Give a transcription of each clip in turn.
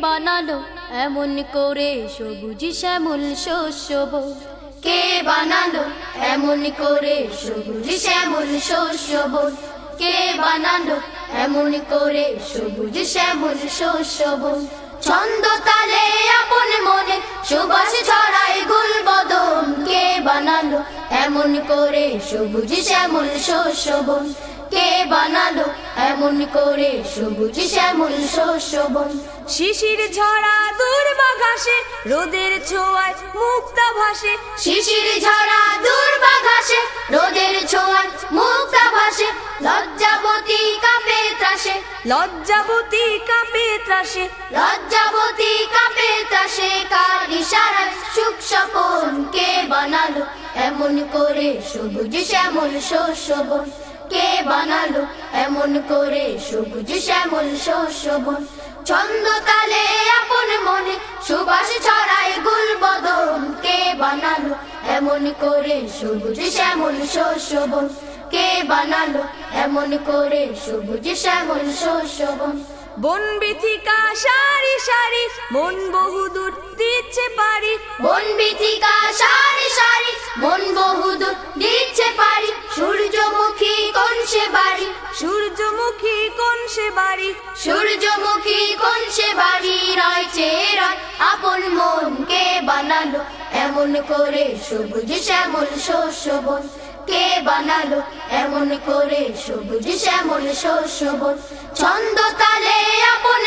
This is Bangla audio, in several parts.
বানালো? এমন করে সবুজ শ্যামল শস্য বন? কে বানালো? এমন করে সবুজ শ্যামল শস্য বন কে বানালো? এমন করে সবুজ শ্যামল শস্য বন ছন্দ তালে আপন মনে সুবাস ছড়াই গুল বদন কে বানালো? এমন করে সবুজ শ্যামল শস্য বন কে বানালো? এমন করে সবুজ শ্যামল শস্য বন শিশির ঝরা দুর্বাঘাসে রোদের ছোঁয়ায় মুক্তা ভাসে। শিশির ঝরা দুর্বা ঘাসে রোদের ছোঁয়ায় মুক্তা ভাসে। লজ্জাবতী কাপে ত্রাসে। লজ্জাবতী কাঁপে ত্রাসে। লজ্জাবতী কাপে ত্রাসে কার ইশারায় সুখ স্বপন কে বানালো? এমন করে সবুজ শ্যামল শস্য বন কে বানালো? এমন করে সবুজ শ্যামল শস্য বন ছন্দ তালে আপন মনে সুবাস ছড়ায় গুল বদন কে বানালো? এমন করে সবুজ শ্যামল শস্য বন কে বানালো? এমন করে সবুজ শ্যামল শস্য বন বন বিথিকা সারি সারি মন বহুদূর দিচ্ছে পারি। বন বিথিকা সারি সারি মন বহুদূর দিচ্ছে পারি। সে বাড়ি। সূর্যমুখী কোন সে বাড়ি? রয় আপন মন কে বানালো। এমন করে সবুজ শ্যামল শস্য বন। কে বানালো? এমন করে সবুজ শ্যামল শস্য বন। ছন্দ তালে আপন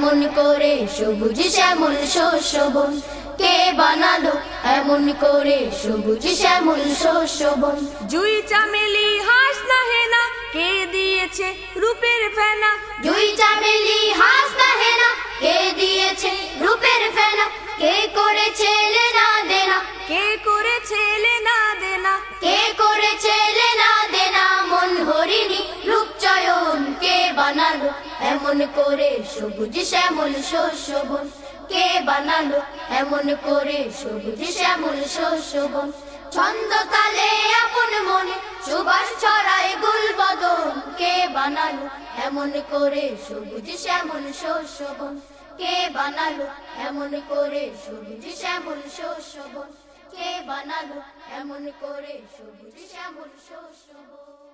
এমন করে সবুজ শ্যামল শস্য বন কে বানালো এমন করে সবুজ শ্যামল শস্য বন জুই চামেলি হাস না হেনা কে দিয়েছে রূপের ফেনা? জুই চামেলি হাস না হেনা কে দিয়েছে বানালো? এমন করে সবুজ শ্যামল শস্য বন কে বানালো? এমন করে সবুজ শ্যামল শস্য বন ছন্দ তালে আপন মনে সুবাস ছড়ায় গুল বদন কে বানালো? এমন করে সবুজ শ্যামল শস্য বন কে বানালো? এমন করে সবুজ শ্যামল শস্য বন কে বানালো? এমন করে সবুজ শ্যামল শস্য বন